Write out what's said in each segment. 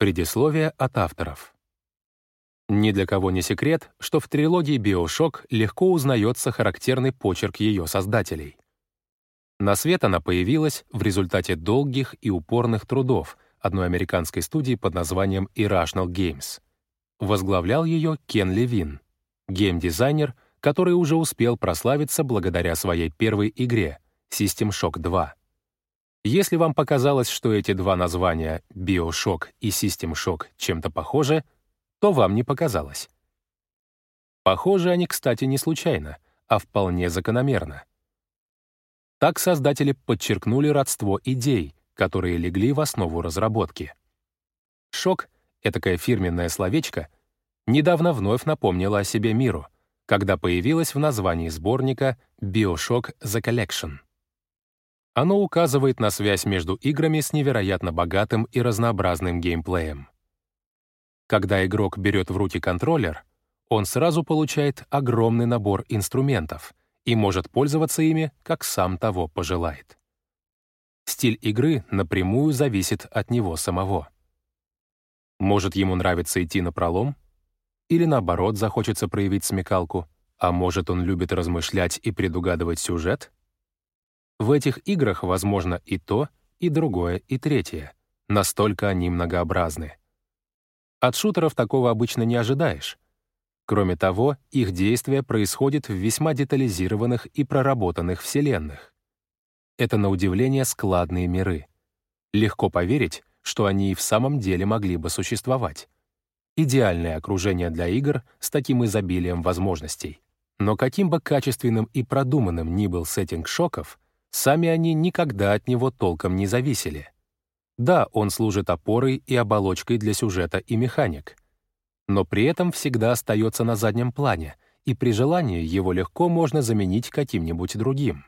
Предисловие от авторов. Ни для кого не секрет, что в трилогии «Биошок» легко узнается характерный почерк ее создателей. На свет она появилась в результате долгих и упорных трудов одной американской студии под названием Irrational Games. Возглавлял ее Кен Левин, геймдизайнер, который уже успел прославиться благодаря своей первой игре System Shock 2. Если вам показалось, что эти два названия BioShock и Shock чем-то похожи, то вам не показалось. Похожи они, кстати, не случайно, а вполне закономерно. Так создатели подчеркнули родство идей, которые легли в основу разработки. «Шок» — этакое фирменное словечко, недавно вновь напомнило о себе миру, когда появилось в названии сборника «BioShock The Collection». Оно указывает на связь между играми с невероятно богатым и разнообразным геймплеем. Когда игрок берет в руки контроллер, он сразу получает огромный набор инструментов и может пользоваться ими, как сам того пожелает. Стиль игры напрямую зависит от него самого. Может, ему нравится идти на пролом? Или наоборот, захочется проявить смекалку? А может, он любит размышлять и предугадывать сюжет? В этих играх возможно и то, и другое, и третье. Настолько они многообразны. От шутеров такого обычно не ожидаешь. Кроме того, их действие происходит в весьма детализированных и проработанных вселенных. Это, на удивление, складные миры. Легко поверить, что они и в самом деле могли бы существовать. Идеальное окружение для игр с таким изобилием возможностей. Но каким бы качественным и продуманным ни был сеттинг шоков, Сами они никогда от него толком не зависели. Да, он служит опорой и оболочкой для сюжета и механик. Но при этом всегда остается на заднем плане, и при желании его легко можно заменить каким-нибудь другим.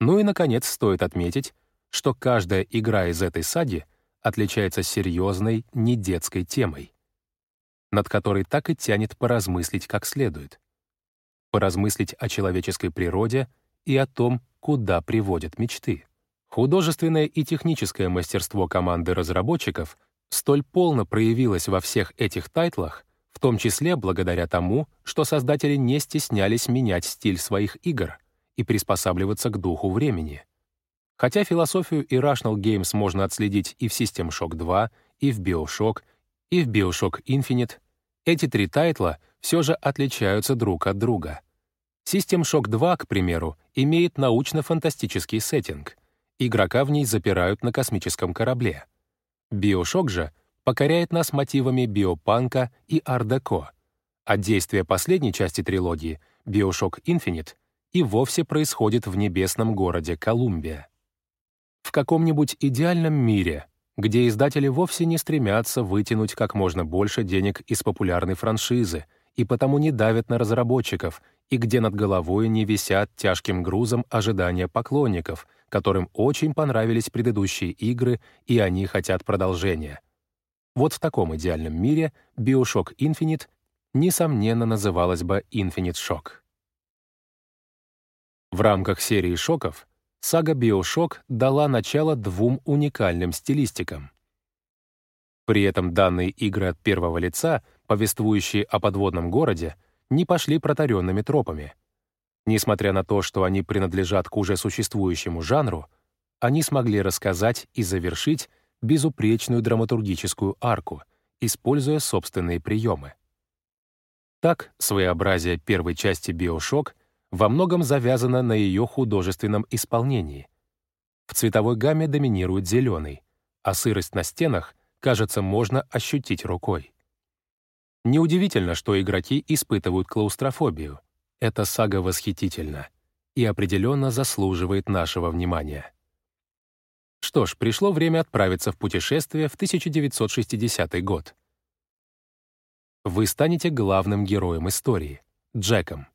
Ну и, наконец, стоит отметить, что каждая игра из этой сади отличается серьезной, не детской темой, над которой так и тянет поразмыслить как следует. Поразмыслить о человеческой природе и о том, куда приводят мечты. Художественное и техническое мастерство команды разработчиков столь полно проявилось во всех этих тайтлах, в том числе благодаря тому, что создатели не стеснялись менять стиль своих игр и приспосабливаться к духу времени. Хотя философию Irrational Games можно отследить и в System Shock 2, и в BioShock, и в BioShock Infinite, эти три тайтла все же отличаются друг от друга — System Shock 2, к примеру, имеет научно-фантастический сеттинг. Игрока в ней запирают на космическом корабле. Bioshock же покоряет нас мотивами биопанка и ар-деко, а действие последней части трилогии, Bioshock Infinite, и вовсе происходит в небесном городе Колумбия. В каком-нибудь идеальном мире, где издатели вовсе не стремятся вытянуть как можно больше денег из популярной франшизы и потому не давят на разработчиков и где над головой не висят тяжким грузом ожидания поклонников, которым очень понравились предыдущие игры, и они хотят продолжения. Вот в таком идеальном мире Bioshock Infinite несомненно называлась бы Infinite Shock. В рамках серии шоков сага Bioshock дала начало двум уникальным стилистикам. При этом данные игры от первого лица, повествующие о подводном городе, не пошли протаренными тропами. Несмотря на то, что они принадлежат к уже существующему жанру, они смогли рассказать и завершить безупречную драматургическую арку, используя собственные приемы. Так, своеобразие первой части «Биошок» во многом завязано на ее художественном исполнении. В цветовой гамме доминирует зеленый, а сырость на стенах, кажется, можно ощутить рукой. Неудивительно, что игроки испытывают клаустрофобию. Эта сага восхитительна и определенно заслуживает нашего внимания. Что ж, пришло время отправиться в путешествие в 1960 год. Вы станете главным героем истории — Джеком.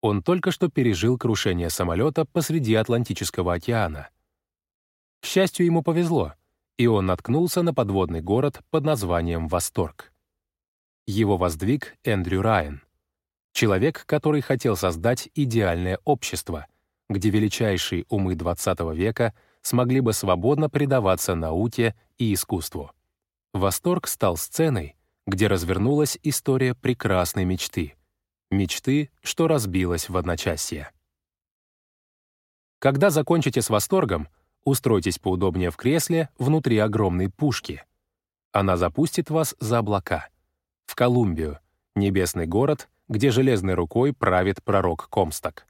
Он только что пережил крушение самолета посреди Атлантического океана. К счастью, ему повезло, и он наткнулся на подводный город под названием «Восторг». Его воздвиг Эндрю Райан. Человек, который хотел создать идеальное общество, где величайшие умы XX века смогли бы свободно предаваться науке и искусству. восторг стал сценой, где развернулась история прекрасной мечты. Мечты, что разбилась в одночасье. Когда закончите с восторгом, устройтесь поудобнее в кресле внутри огромной пушки. Она запустит вас за облака. В Колумбию, небесный город, где железной рукой правит пророк Комсток.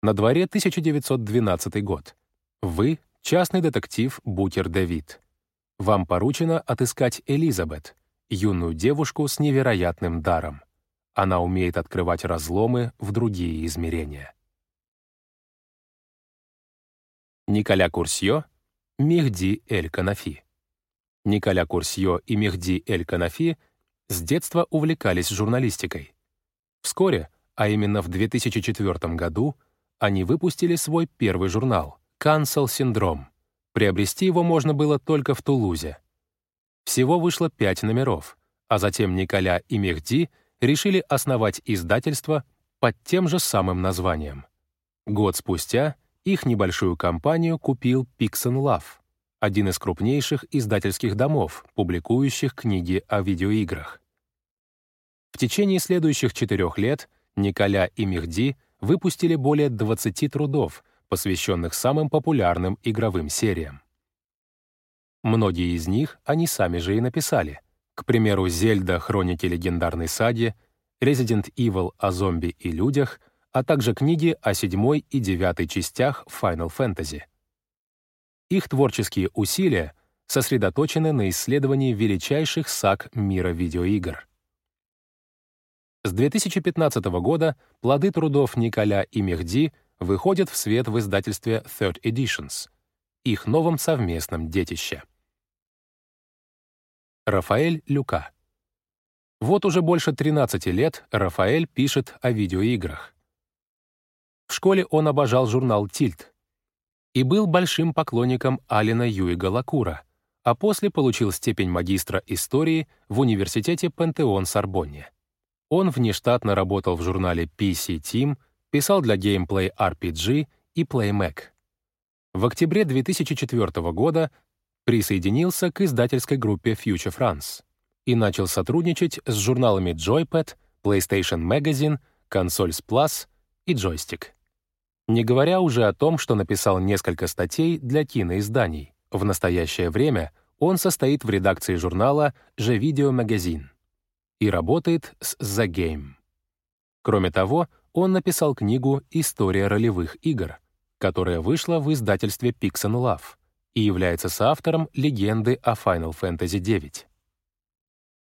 На дворе 1912 год. Вы — частный детектив Букер Дэвид. Вам поручено отыскать Элизабет, юную девушку с невероятным даром. Она умеет открывать разломы в другие измерения. Николя Курсье, Мехди Эль-Канафи. Николя Курсье и Мехди Эль-Канафи с детства увлекались журналистикой. Вскоре, а именно в 2004 году, они выпустили свой первый журнал «Cancel Syndrome». Приобрести его можно было только в Тулузе. Всего вышло пять номеров, а затем Николя и Мехди решили основать издательство под тем же самым названием. Год спустя их небольшую компанию купил Pixen Love, один из крупнейших издательских домов, публикующих книги о видеоиграх. В течение следующих четырех лет Николя и Мехди выпустили более 20 трудов, посвященных самым популярным игровым сериям. Многие из них они сами же и написали. К примеру, «Зельда. Хроники легендарной сади», «Resident Evil о зомби и людях», а также книги о седьмой и девятой частях Final Fantasy. Их творческие усилия сосредоточены на исследовании величайших саг мира видеоигр. С 2015 года плоды трудов Николя и Мехди выходят в свет в издательстве Third Editions, их новом совместном детище. Рафаэль Люка Вот уже больше 13 лет Рафаэль пишет о видеоиграх. В школе он обожал журнал «Тильт» и был большим поклонником Алина Юига Лакура, а после получил степень магистра истории в университете Пантеон-Сорбонне. Он внештатно работал в журнале PC Team, писал для Gameplay RPG и PlayMac. В октябре 2004 года присоединился к издательской группе Future France и начал сотрудничать с журналами Joypad, PlayStation Magazine, Consoles Plus и Joystick. Не говоря уже о том, что написал несколько статей для киноизданий. В настоящее время он состоит в редакции журнала The Video Magazine и работает с The Game. Кроме того, он написал книгу «История ролевых игр», которая вышла в издательстве Pixel Love и является соавтором легенды о Final Fantasy IX.